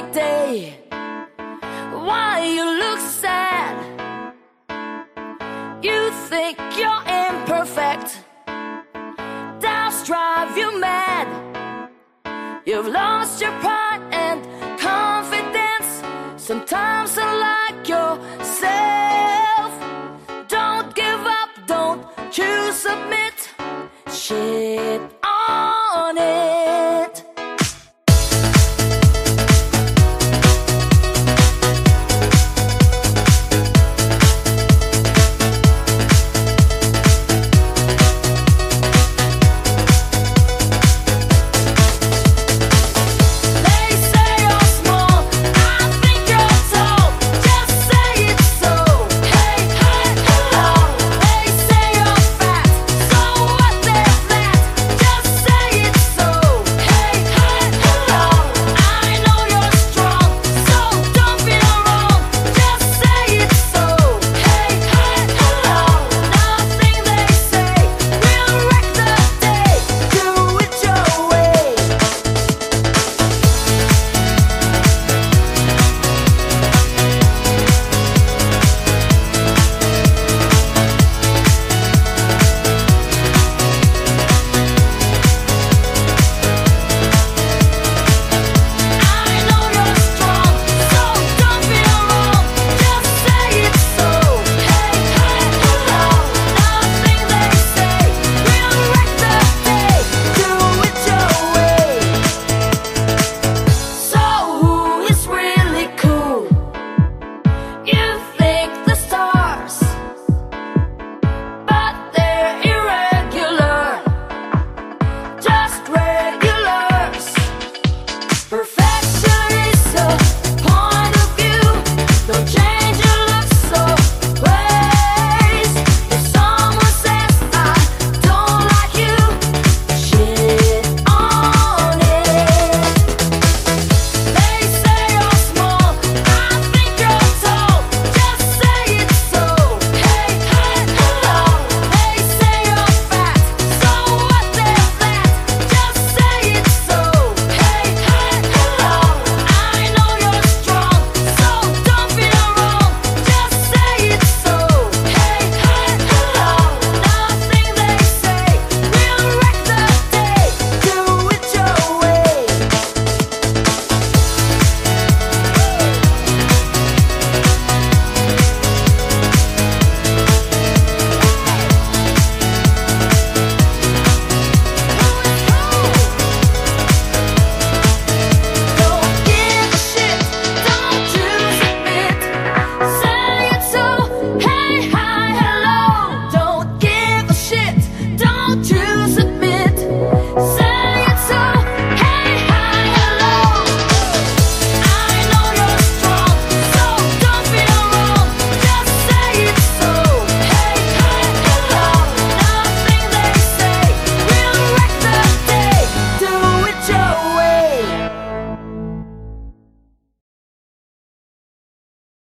perfect day. Why you look sad? You think you're imperfect. Doubts drive you mad. You've lost your pride and confidence. Sometimes like yourself. Don't give up, don't you submit. Shit